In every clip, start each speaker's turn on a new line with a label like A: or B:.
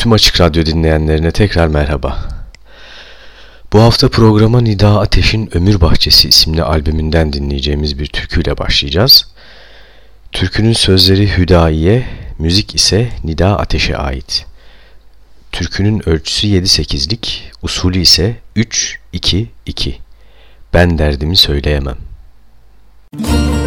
A: Tüm Açık Radyo dinleyenlerine tekrar merhaba. Bu hafta programa Nida Ateş'in Ömür Bahçesi isimli albümünden dinleyeceğimiz bir türküyle başlayacağız. Türkünün sözleri Hüdayi'ye, müzik ise Nida Ateş'e ait. Türkünün ölçüsü 7-8'lik, usulü ise 3-2-2. Ben derdimi söyleyemem. Müzik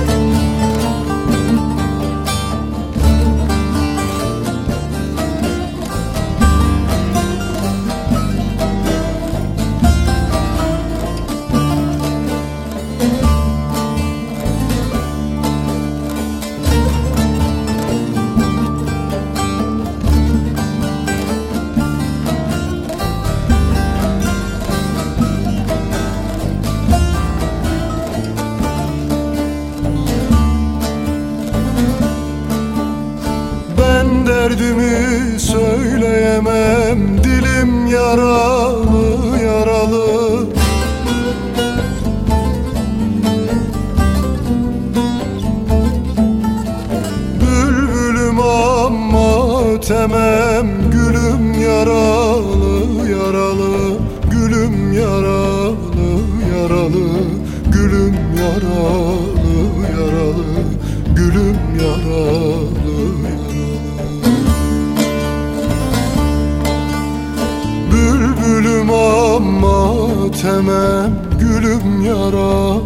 B: Aşk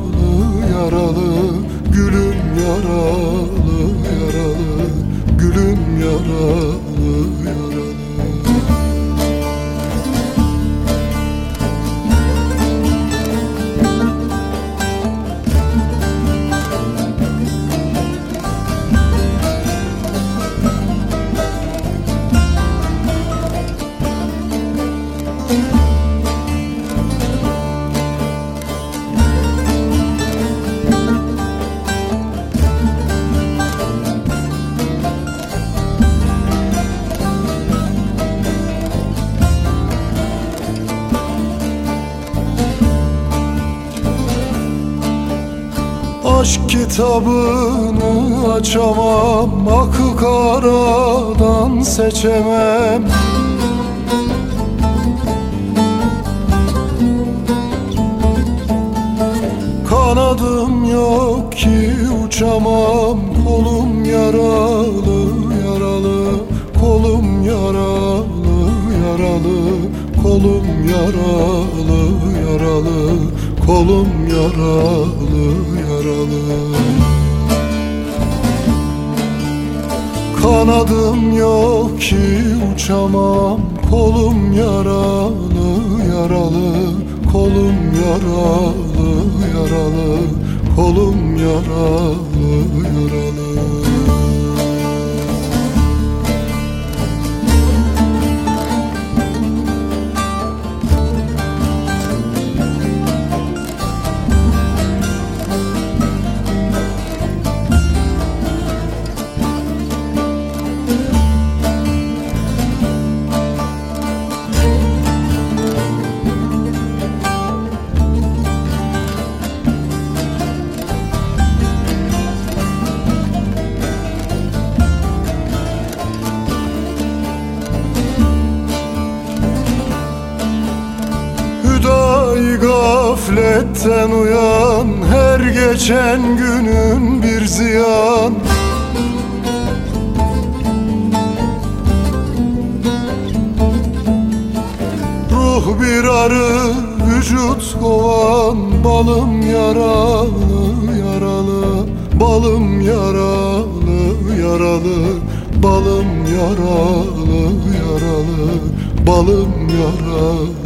B: kitabını açamam Akı karadan seçemem. Kanadım yok ki uçamam Kolum yaralı yaralı Kolum yaralı yaralı Kolum yaralı yaralı Kolum yaralı Kanadım yok ki uçamam. Kolum yaralı yaralı. Kolum yaralı yaralı. Kolum yaralı yaralı geçen günün bir ziyan. Ruh bir arı, vücut kovan Balım yaralı, yaralı Balım yaralı, yaralı Balım yaralı, yaralı Balım yaralı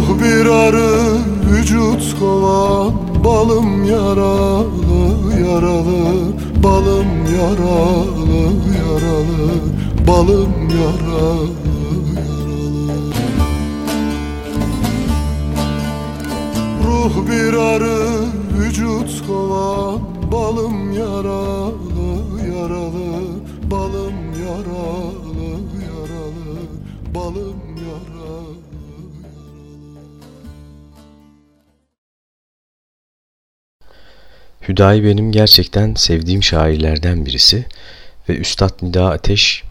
B: Ruh bir arı, vücut kovan. Balım yaralı, yaralı. Balım yaralı, yaralı. Balım yaralı, Ruh bir arı, vücut kovan. Balım yaralı, yaralı. Balım yaralı, yaralı. Balım
C: Hüdayi benim gerçekten sevdiğim şairlerden birisi ve Üstad Nida Ateş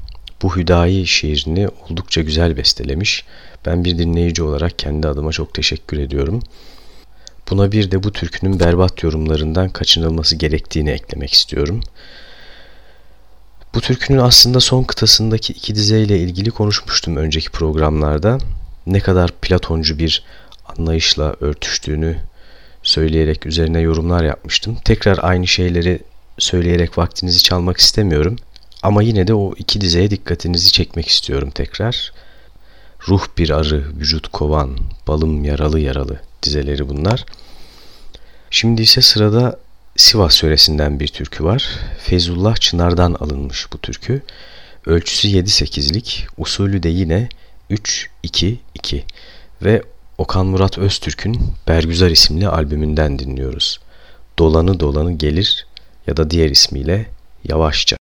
C: bu Hüdayi şiirini oldukça güzel bestelemiş. Ben bir dinleyici olarak kendi adıma çok teşekkür ediyorum. Buna bir de bu türkünün berbat yorumlarından kaçınılması gerektiğini eklemek istiyorum. Bu türkünün aslında son kıtasındaki iki dizeyle ilgili konuşmuştum önceki programlarda. Ne kadar Platoncu bir anlayışla örtüştüğünü söyleyerek üzerine yorumlar yapmıştım. Tekrar aynı şeyleri söyleyerek vaktinizi çalmak istemiyorum. Ama yine de o iki dizeye dikkatinizi çekmek istiyorum tekrar. Ruh bir arı, vücut kovan, balım yaralı yaralı dizeleri bunlar. Şimdi ise sırada Sivas yöresinden bir türkü var. Feyzullah Çınar'dan alınmış bu türkü. Ölçüsü 7-8'lik, usulü de yine 3-2-2 ve Okan Murat Öztürk'ün Bergüzar isimli albümünden dinliyoruz. Dolanı dolanı gelir ya da diğer ismiyle Yavaşça.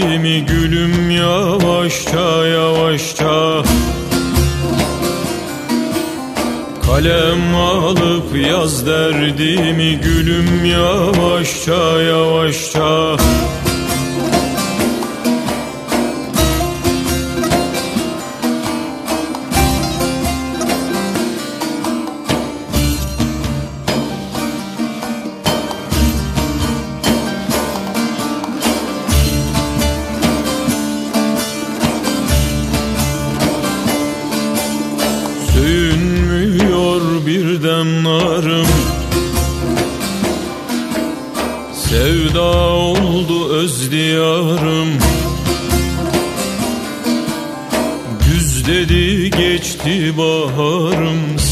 C: kalbimi gülüm yavaşça yavaşça. Kalem alıp yaz derdimi gülüm yavaşça yavaşça.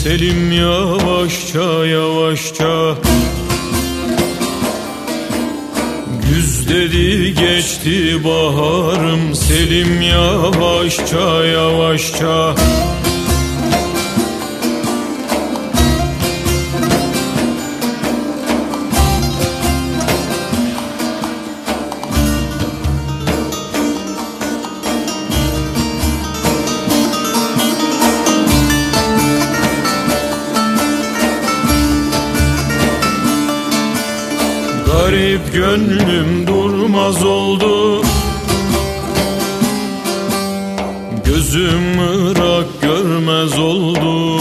C: Selim yavaşça yavaşça. Güz dedi geçti baharım. Selim yavaşça yavaşça. Gönlüm durmaz oldu. Gözüm ırak görmez oldu.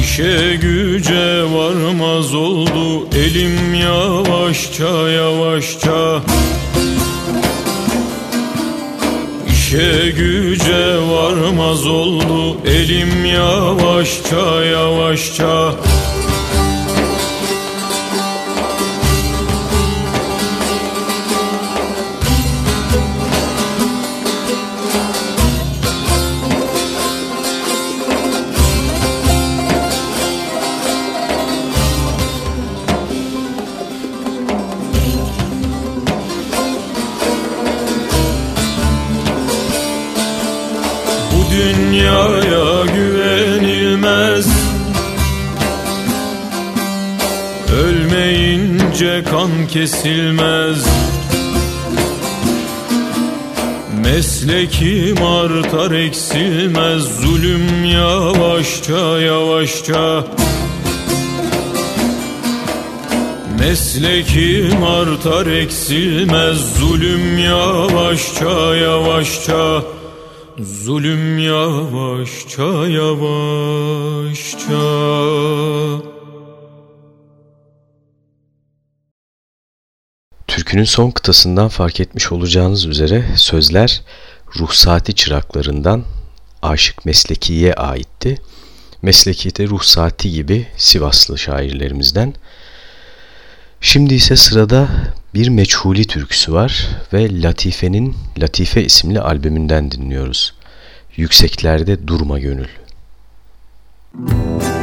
C: İşe güce varmaz oldu. Elim yavaşça yavaşça. İşe güce varmaz oldu. Elim yavaşça yavaşça.
D: Kesilmez. Meslekim artar eksilmez. Zulüm yavaşça yavaşça.
C: Meslekim artar eksilmez. Zulüm yavaşça yavaşça. Zulüm yavaşça yavaşça
E: Türkünün son kıtasından fark etmiş olacağınız üzere sözler ruhsati çıraklarından Aşık Mesleki'ye aitti. Mesleki de ruhsati gibi Sivaslı şairlerimizden. Şimdi ise sırada bir meçhuli türküsü var ve Latife'nin Latife isimli albümünden dinliyoruz. Yükseklerde durma gönül. Müzik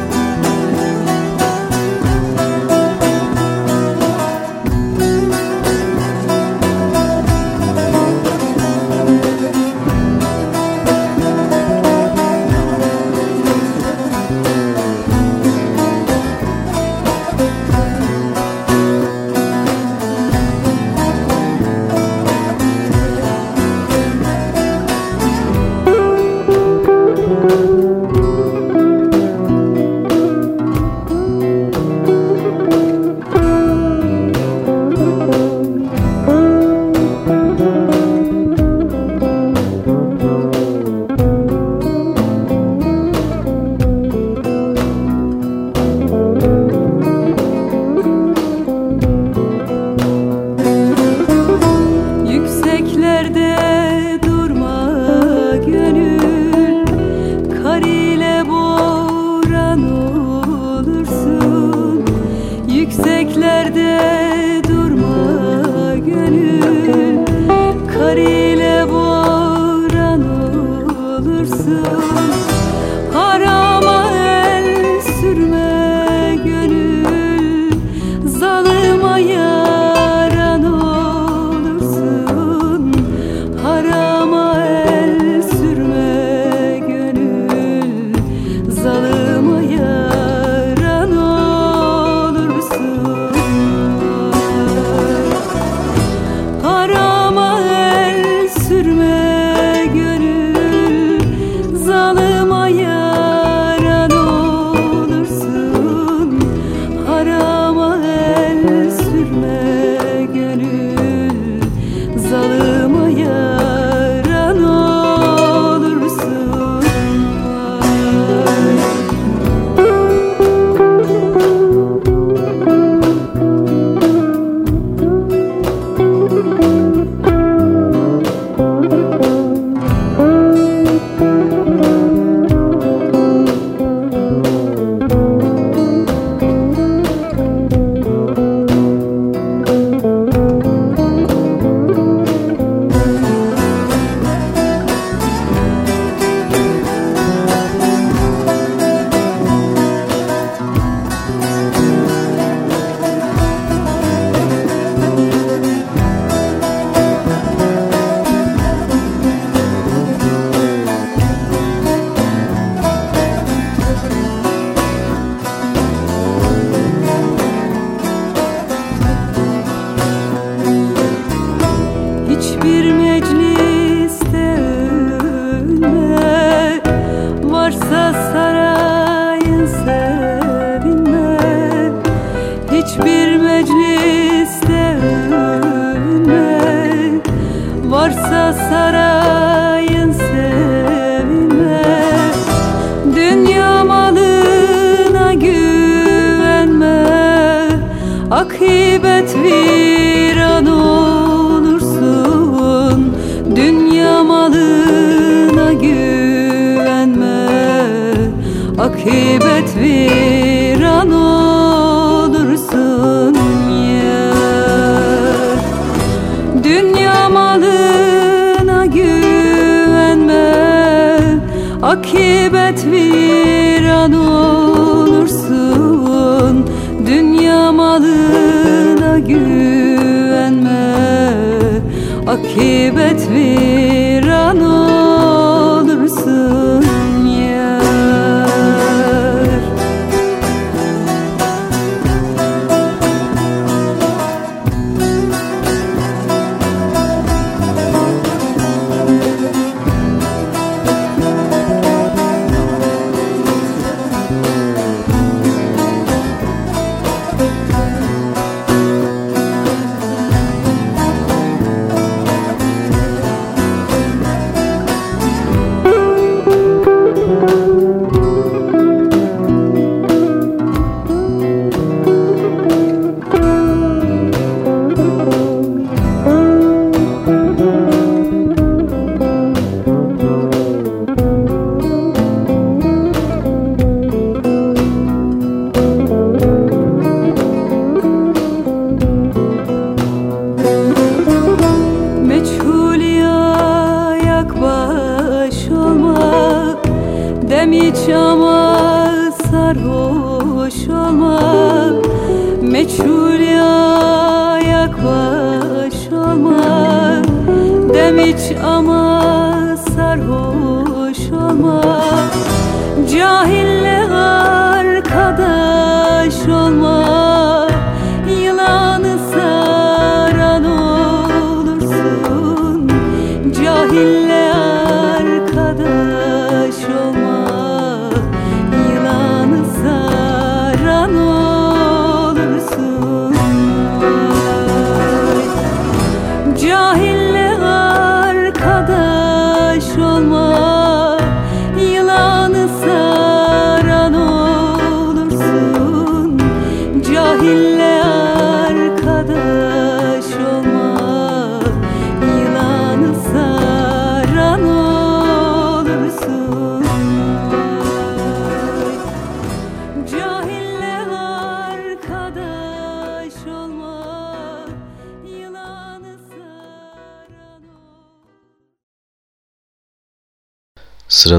E: akibet bir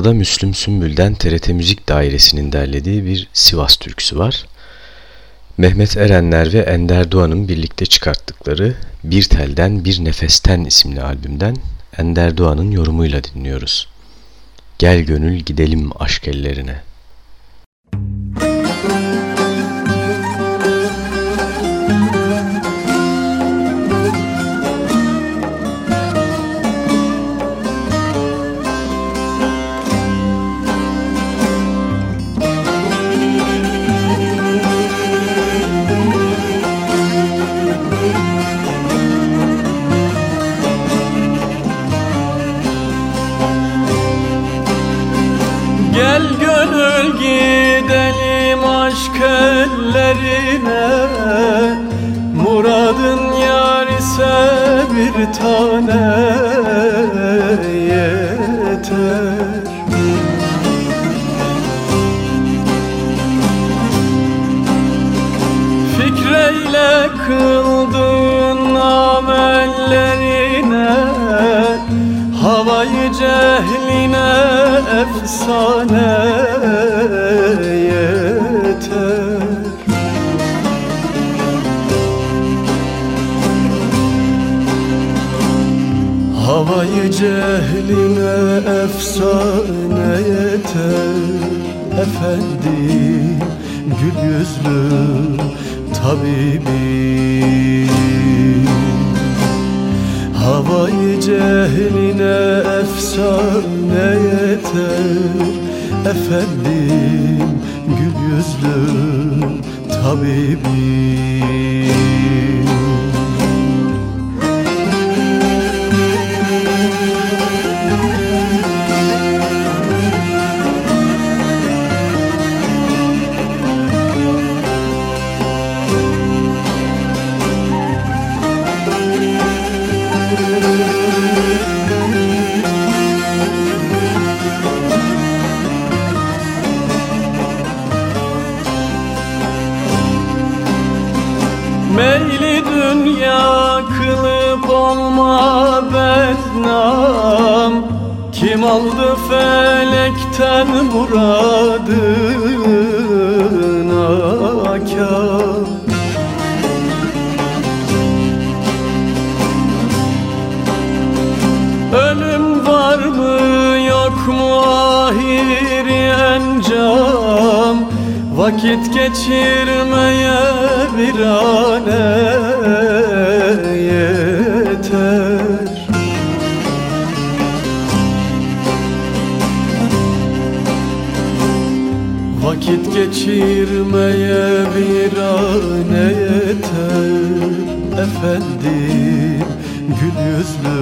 A: Sırada Müslüm Sümbül'den TRT Müzik Dairesi'nin derlediği bir Sivas türküsü var. Mehmet Erenler ve Ender Doğan'ın birlikte çıkarttıkları Bir Telden Bir Nefesten isimli albümden Ender Doğan'ın yorumuyla dinliyoruz. Gel gönül gidelim aşk ellerine.
F: Ellerine Muradın yar ise bir tane yeter. Fikreyle kıldığın amellerine Havayı cehline efsane cehline efsane yeter. Efendim gül yüzlü tabibim. Havayı cehline efsane yeter. Efendim gül yüzlü tabibim aldı felekten muradına kâr Ölüm var mı yok mu ahiri encam? Vakit geçirmeye bir ane Vakit geçirmeye bir ane yeter? Efendim gül yüzlü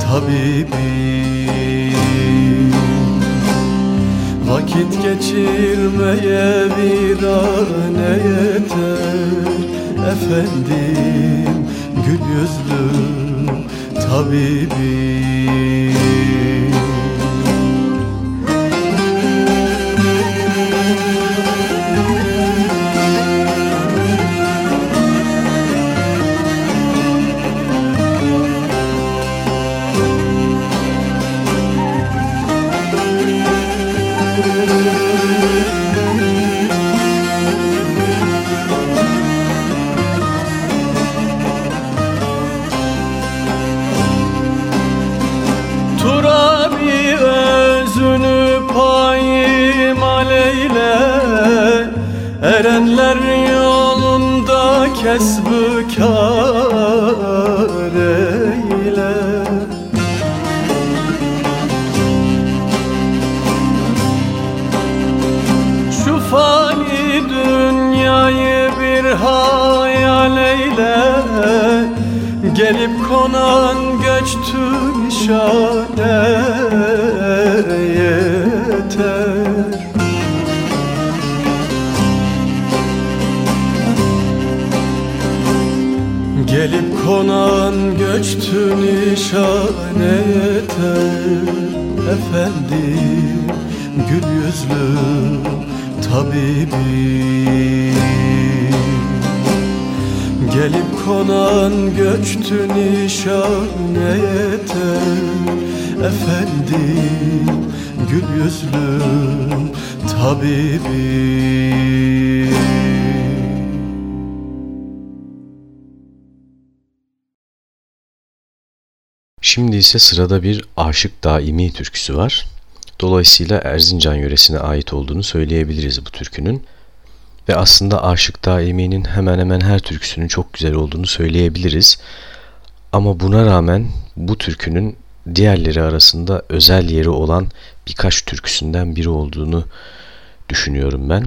F: tabibim. Vakit geçirmeye bir ane yeter? Efendim gül yüzlü tabibim
G: Erenler yolunda kesbü kâr eyle Şu fani dünyayı bir hayal eyle. Gelip konan göçtü nişane Konan göçtü nişane yeter. Efendim gül yüzlü tabibim. Gelip konan göçtü nişane yeter. Efendim gül yüzlü tabibim
A: Şimdi ise sırada bir Aşık Daimi türküsü var. Dolayısıyla Erzincan yöresine ait olduğunu söyleyebiliriz bu türkünün. Ve aslında Aşık Daimi'nin hemen hemen her türküsünün çok güzel olduğunu söyleyebiliriz. Ama buna rağmen bu türkünün diğerleri arasında özel yeri olan birkaç türküsünden biri olduğunu düşünüyorum ben.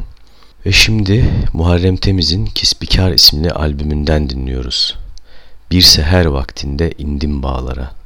A: Ve şimdi Muharrem Temiz'in Kisbikar isimli albümünden dinliyoruz. Bir seher vaktinde indim bağlara.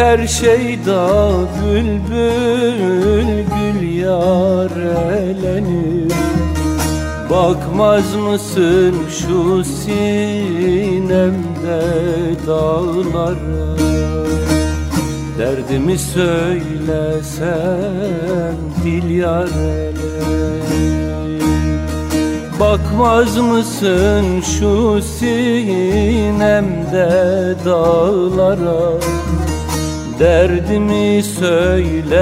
G: Öter şeyda bülbül gül yarelenir Bakmaz mısın şu sinemde dağlara? Derdimi söylesem dil yarele. Bakmaz mısın şu sinemde dağlara Derdimi söylesem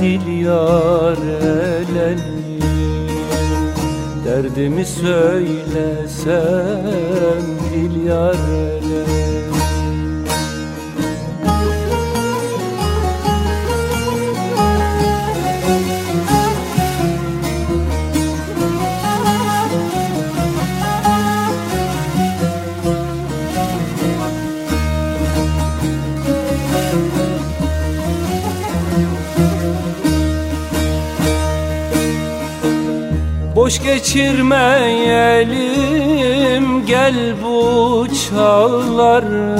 G: dil yarelenir Derdimi söylesem dil yarelenir Boş geçirmeyelim gel bu çağları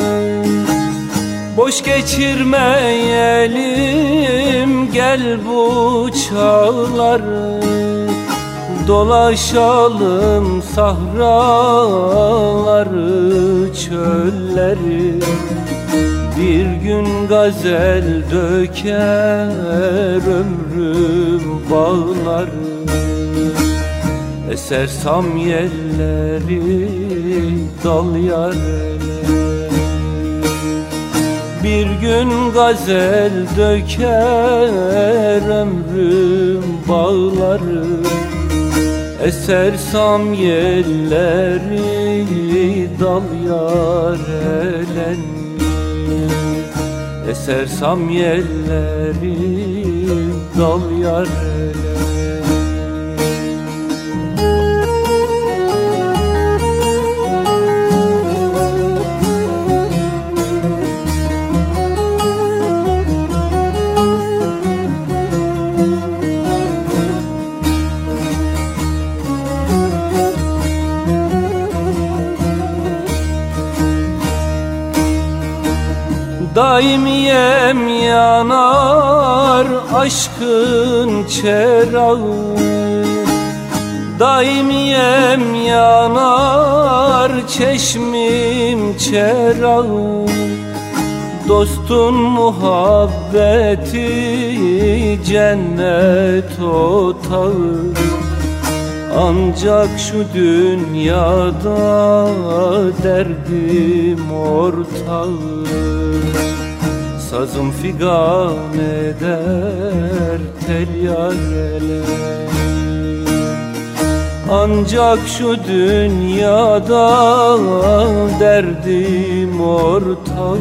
G: Boş geçirmeyelim gel bu çağları Dolaşalım sahraları çölleri. Bir gün gazel döker ömrüm bağları Eser samyelleri dal yarele Bir gün gazel döker ömrüm bağları. Eser samyelleri dal yarelen Eser samyelleri dal yarelen aşkın çerağı. Daimiyem yanar çeşmim çerağı. Dostun muhabbeti cennet otağı. Ancak şu dünyada derdim ortağı Sazım figan eder tel yarele. Ancak şu dünyada derdim ortağı.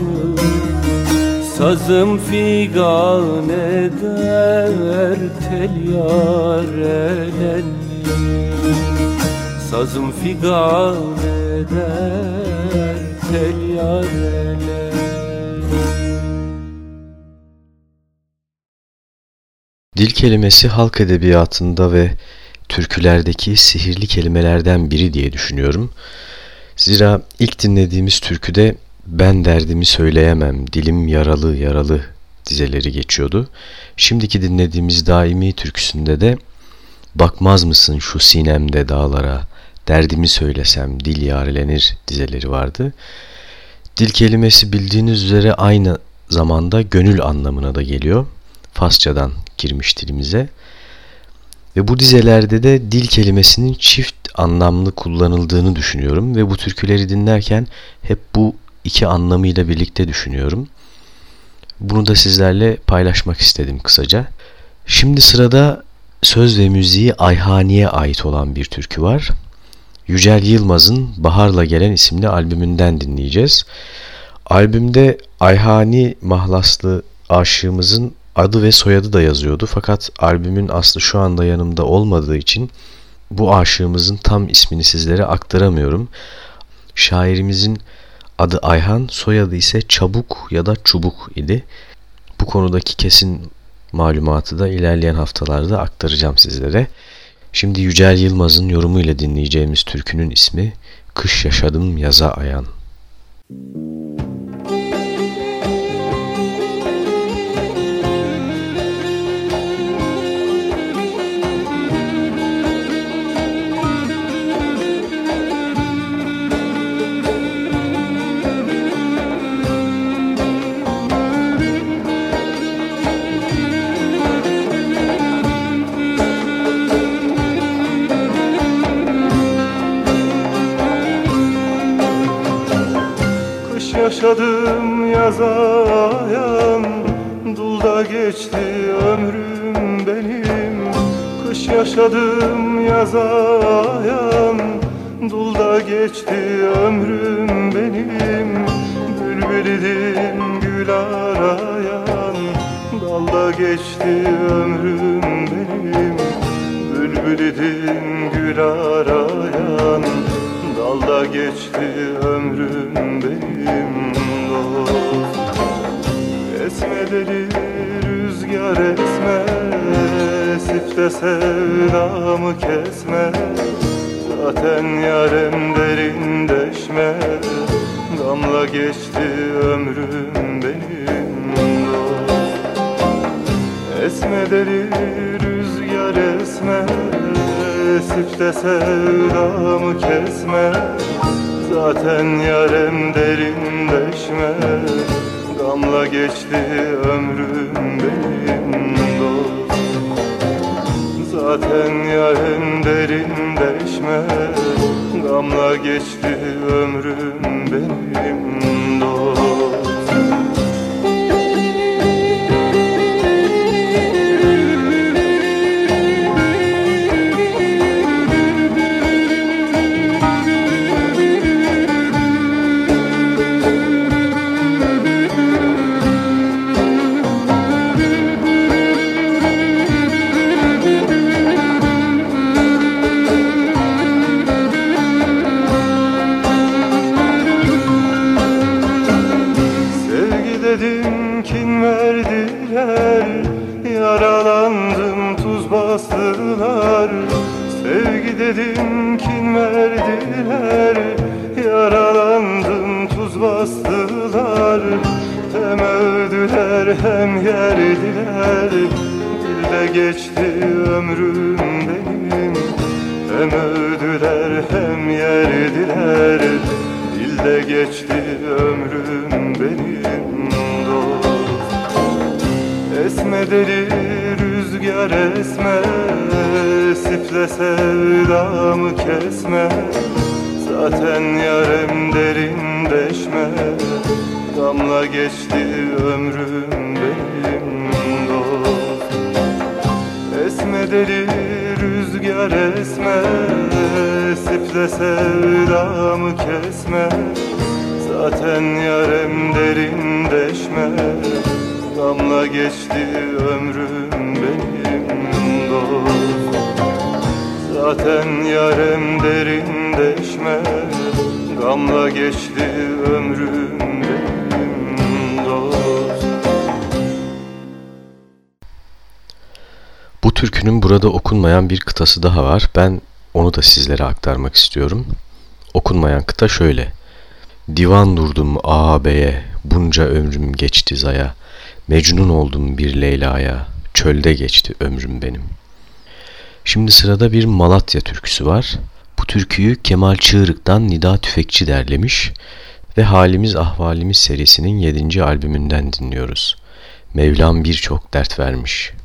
G: Sazım figan eder tel yarelen Sazım figan eder tel yarelen
A: kelimesi halk edebiyatında ve türkülerdeki sihirli kelimelerden biri diye düşünüyorum. Zira ilk dinlediğimiz türküde ben derdimi söyleyemem, dilim yaralı yaralı dizeleri geçiyordu. Şimdiki dinlediğimiz daimi türküsünde de bakmaz mısın şu sinemde dağlara, derdimi söylesem dil yarelenir dizeleri vardı. Dil kelimesi bildiğiniz üzere aynı zamanda gönül anlamına da geliyor. Farsçadan girmiş dilimize. Ve bu dizelerde de dil kelimesinin çift anlamlı kullanıldığını düşünüyorum ve bu türküleri dinlerken hep bu iki anlamıyla birlikte düşünüyorum. Bunu da sizlerle paylaşmak istedim kısaca. Şimdi sırada söz ve müziği Ayhani'ye ait olan bir türkü var. Yücel Yılmaz'ın Baharla Gelen isimli albümünden dinleyeceğiz. Albümde Ayhani mahlaslı aşığımızın adı ve soyadı da yazıyordu. Fakat albümün aslı şu anda yanımda olmadığı için bu aşığımızın tam ismini sizlere aktaramıyorum. Şairimizin adı Ayhan, soyadı ise Çabuk ya da Çubuk idi. Bu konudaki kesin malumatı da ilerleyen haftalarda aktaracağım sizlere. Şimdi Yücel Yılmaz'ın yorumuyla dinleyeceğimiz türkünün ismi Kış Yaşadım Yaza Ayan. Müzik
H: yaşadım yazayan Dulda geçti ömrüm benim. Kış yaşadım yazayan Dulda geçti ömrüm benim. Bülbül idim gül arayan. Dalda geçti ömrüm benim. Bülbül idim gül arayan Dalda geçti ömrüm benim dost. Esme rüzgar esme Esip sevdamı kesme. Zaten yarem derin deşme Damla geçti ömrüm benim dost. Esme rüzgar esme Esip de sevdamı kesme. Zaten yarem derinleşme. Gamla geçti ömrüm benim dost. Zaten yarem derinleşme. Gamla geçti ömrüm benim bilinmeyen bir kıtası daha var. Ben onu da sizlere aktarmak istiyorum. Okunmayan kıta şöyle. Divan durdum ağabeye, bunca ömrüm geçti zaya. Mecnun oldum bir Leyla'ya, çölde geçti ömrüm benim. Şimdi sırada bir Malatya türküsü var. Bu türküyü Kemal Çığırık'tan Nida Tüfekçi derlemiş ve Halimiz Ahvalimiz serisinin 7. albümünden dinliyoruz. Mevlam birçok dert vermiş.''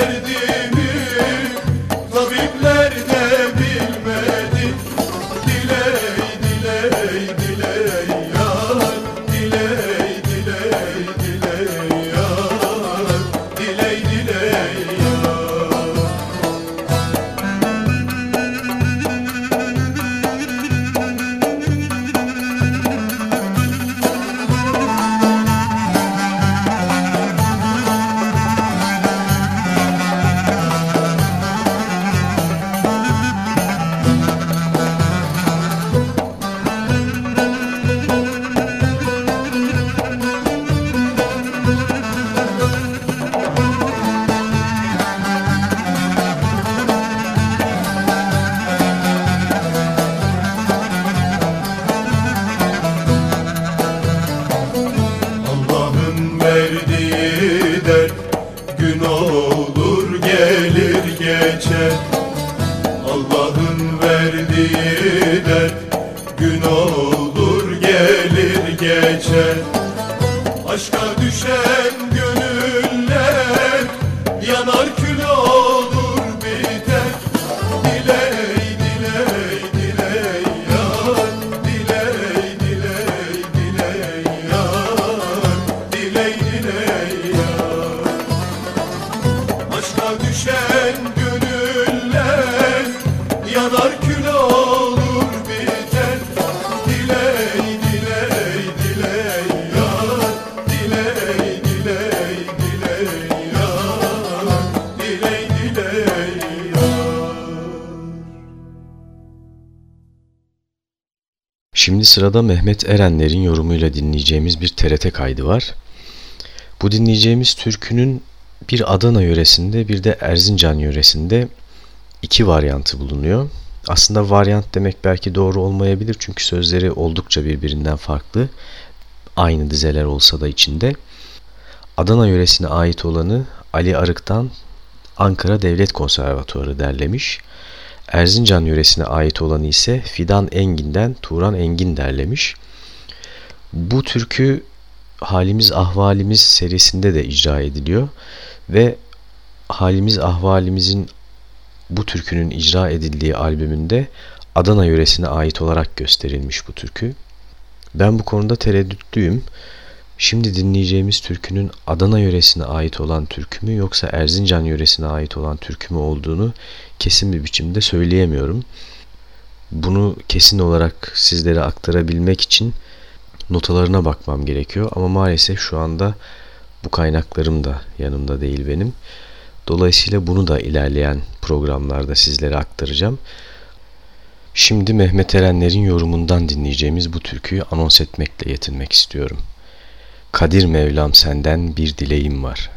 H: verdi
A: Şimdi sırada Mehmet Erenler'in yorumuyla dinleyeceğimiz bir TRT kaydı var. Bu dinleyeceğimiz türkünün bir Adana yöresinde bir de Erzincan yöresinde iki varyantı bulunuyor. Aslında varyant demek belki doğru olmayabilir çünkü sözleri oldukça birbirinden farklı. Aynı dizeler olsa da içinde. Adana yöresine ait olanı Ali Arık'tan Ankara Devlet Konservatuarı derlemiş. Erzincan yöresine ait olanı ise Fidan Engin'den Turan Engin derlemiş. Bu türkü Halimiz Ahvalimiz serisinde de icra ediliyor ve Halimiz Ahvalimizin bu türkünün icra edildiği albümünde Adana yöresine ait olarak gösterilmiş bu türkü. Ben bu konuda tereddütlüyüm. Şimdi dinleyeceğimiz türkünün Adana yöresine ait olan türkü mü yoksa Erzincan yöresine ait olan türkü mü olduğunu kesin bir biçimde söyleyemiyorum. Bunu kesin olarak sizlere aktarabilmek için notalarına bakmam gerekiyor ama maalesef şu anda bu kaynaklarım da yanımda değil benim. Dolayısıyla bunu da ilerleyen programlarda sizlere aktaracağım. Şimdi Mehmet Erenler'in yorumundan dinleyeceğimiz bu türküyü anons etmekle yetinmek istiyorum. Kadir Mevlam senden bir dileğim var.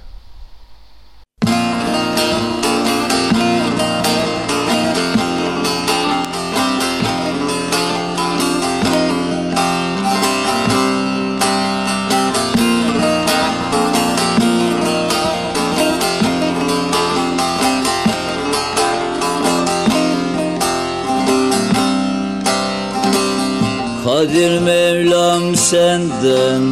I: Kadir Mevlam senden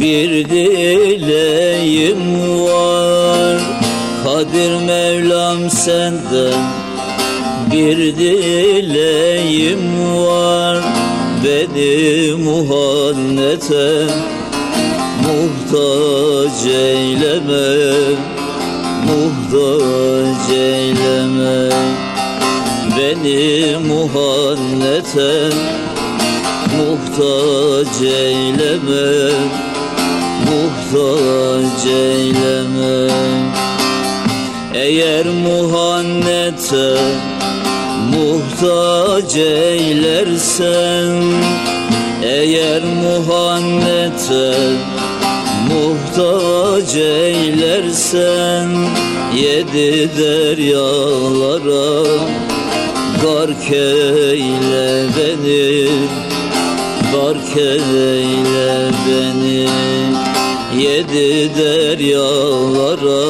I: bir dileğim var. Kadir Mevlam senden bir dileğim var. Beni muhannete muhtaç eyleme Muhtaç eyleme. Beni muhannete muhtaç eyleme Muhtaç eyleme. Eğer muhannete muhtaç eylersen Eğer muhannete muhtaç eylersen Yedi deryalara gark eyle beni Gark eyle beni Yedi deryalara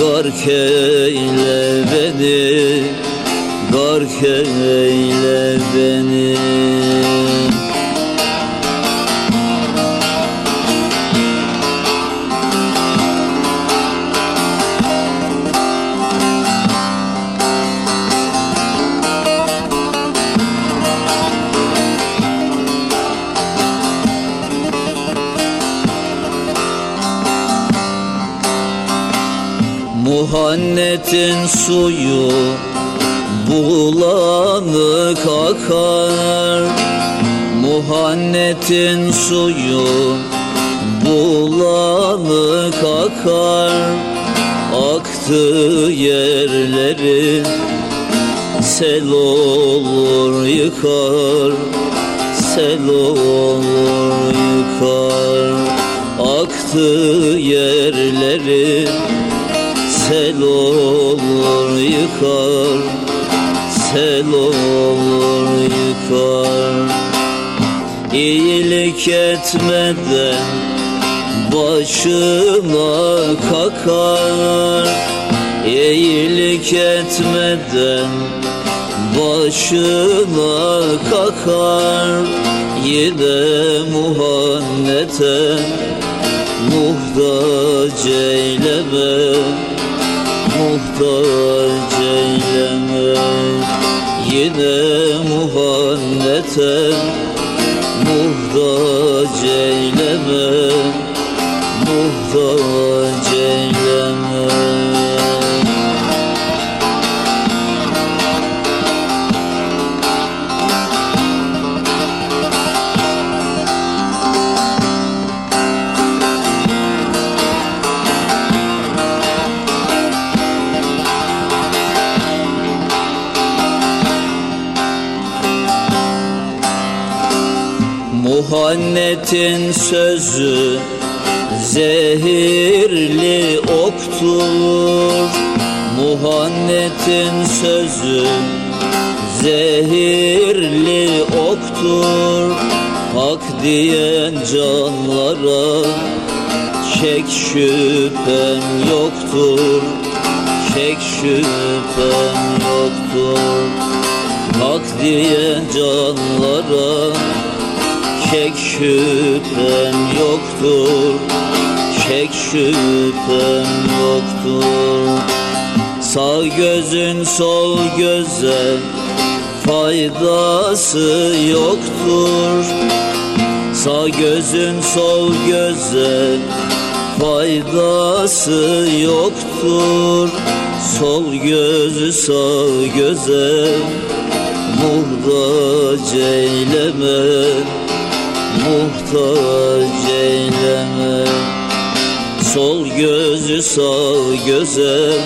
I: Gark eyle beni Gark eyle beni Muhannetin suyu bulanık akar Muhannetin suyu bulanık akar Aktığı yerleri sel olur yıkar. Sel olur yıkar. Aktığı yerleri sel olur yıkar. Sel olur yıkar. İyilik etmeden başına kakar. İyilik etmeden Başına kakar. Yine muhannete Muhtaç eyleme Muhtaç eyleme Yine muhannete. Muhtaç eyleme Muhtaç Muhannetin sözü zehirli oktur. Muhannetin sözü zehirli oktur. Hak diyen canlara çek şüphem yoktur. Çek şüphem yoktur. Hak diyen canlara Çek şüphem yoktur Çek şüphem yoktur. Sağ gözün sol göze faydası yoktur. Sağ gözün sol göze faydası yoktur. Sol gözü sağ göze muhtaç eyleme muhtaç eyleme Sol gözü sağ göze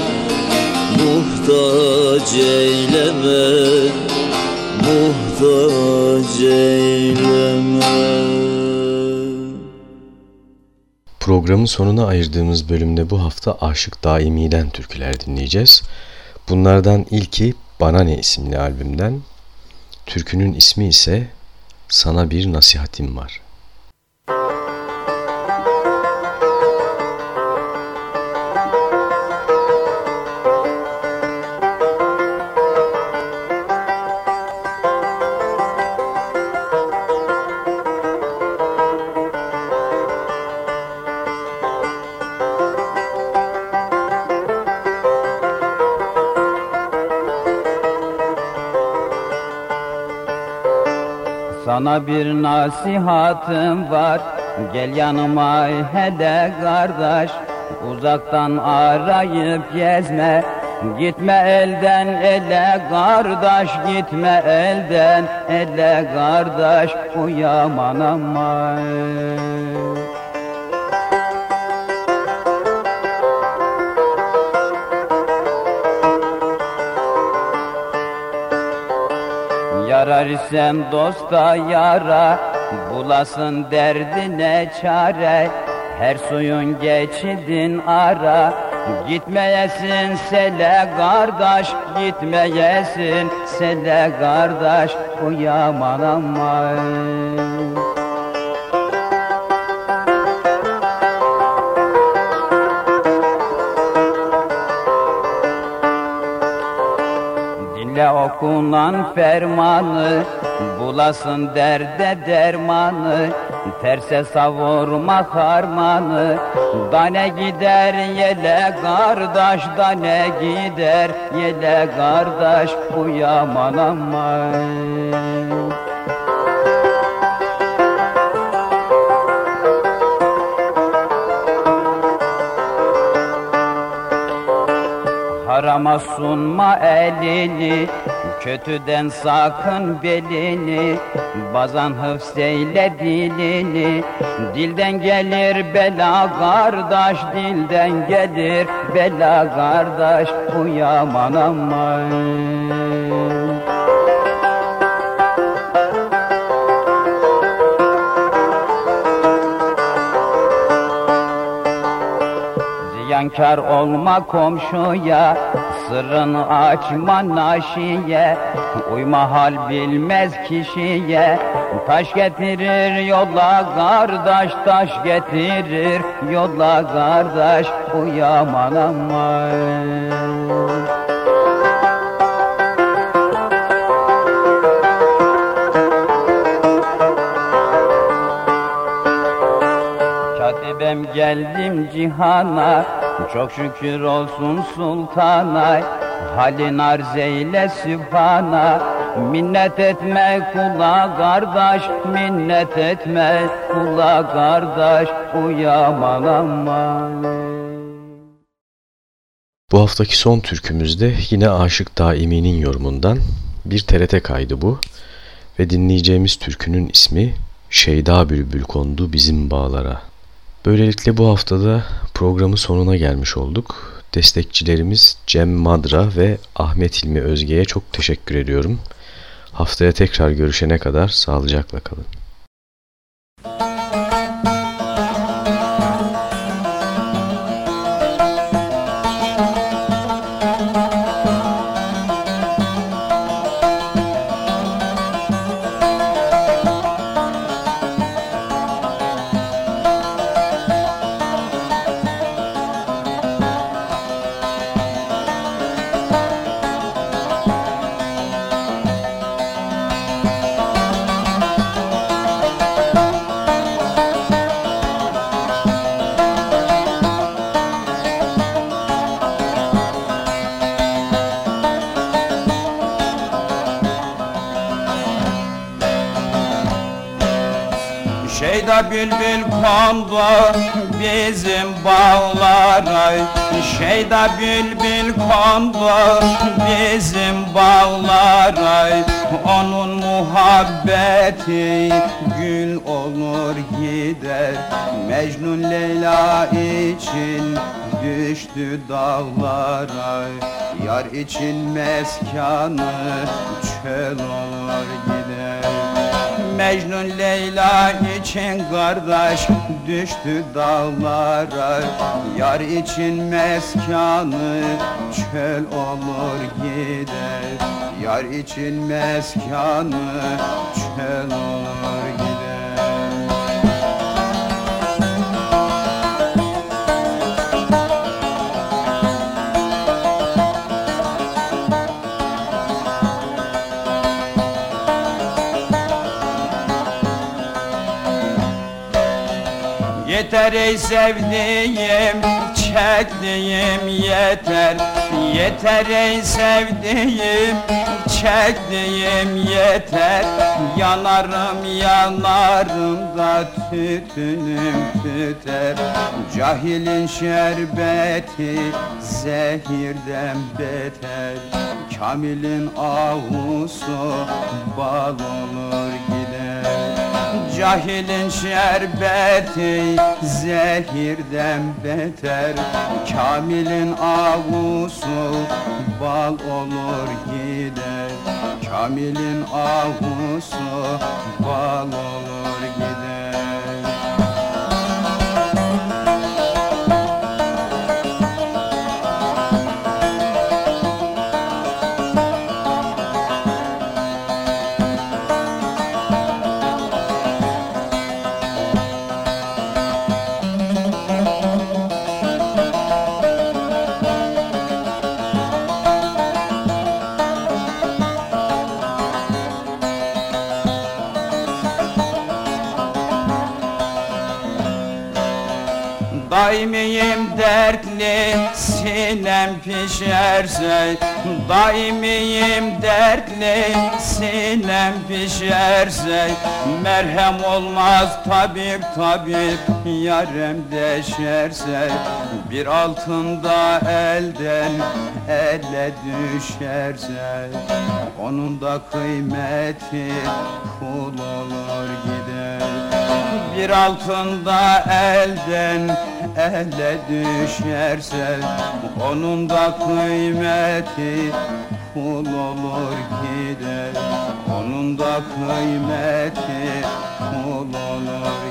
I: muhtaç eyleme Muhtaç eyleme
A: Programın sonuna ayırdığımız bölümde bu hafta Aşık Daimi'den türküler dinleyeceğiz. Bunlardan ilki Bana Ne isimli albümden. Türkünün ismi ise sana bir nasihatim var.
J: Sana bir nasihatım var. Gel yanıma hele kardeş. Uzaktan arayıp gezme. Gitme elden ele kardeş. Gitme elden ele kardeş. Uyaman aman İsem dosta yara Bulasın derdine çare. Her suyun geçidin ara Gitmeyesin sele kardeş Gitmeyesin sele kardeş Uyaman aman Dinle okunan fermanı Bulasın derde dermanı Terse savurma harmanı. Dane gider yele kardeş Dane gider yele kardeş Uyaman aman Harama sunma elini Kötüden sakın belini Bazan hıfzeyle dilini. Dilden gelir bela kardeş Dilden gelir bela kardeş Uyaman aman İsyankar olma komşuya Sırrını açma naşiye. Uyma hal bilmez kişiye Taş getirir yola kardeş Taş getirir. Yola kardeş Uyaman aman Katibem geldim cihana. Çok şükür olsun sultana Halin arz eyle sübhana. Minnet etme kula kardeş Minnet etme kula kardeş Uyaman aman.
A: Bu haftaki son türkümüzde yine Aşık Daimi'nin yorumundan bir TRT kaydı bu. Ve dinleyeceğimiz türkünün ismi Şeyda Bülbül kondu bizim bağlara. Böylelikle bu haftada programın sonuna gelmiş olduk. Destekçilerimiz Cem Madra ve Ahmet İlmi Özge'ye çok teşekkür ediyorum. Haftaya tekrar görüşene kadar sağlıcakla kalın.
J: Kondu bizim bağlara Şeyda bülbül kondu. Bizim bağlara Onun muhabbeti gül olur gider. Mecnun Leyla için düştü dağlara Yar için meskanı çöl olur gider Mecnun Leyla için kardeş düştü dağlara. Yar için meskanı çöl olur gider. Yar için meskanı çöl olur gider Yeter ey sevdiğim, çektiğim yeter. Yeter ey sevdiğim, çektiğim yeter. Yanarım yanarım da tütünüm tüter. Cahilin şerbeti zehirden beter. Kamilin avusu bal olur gider Cahilin şerbeti zehirden beter. Kamilin avusu bal olur gider Kamilin avusu bal olur pişerse Daimiyim dertli sinem pişerse Merhem olmaz tabip tabip yarem deşerse Bir altında elden ele düşerse Onun da kıymeti kul olur gider. Bir altında elden ele düşerse Onun da kıymeti kul olur gider. Onun da kıymeti kul olur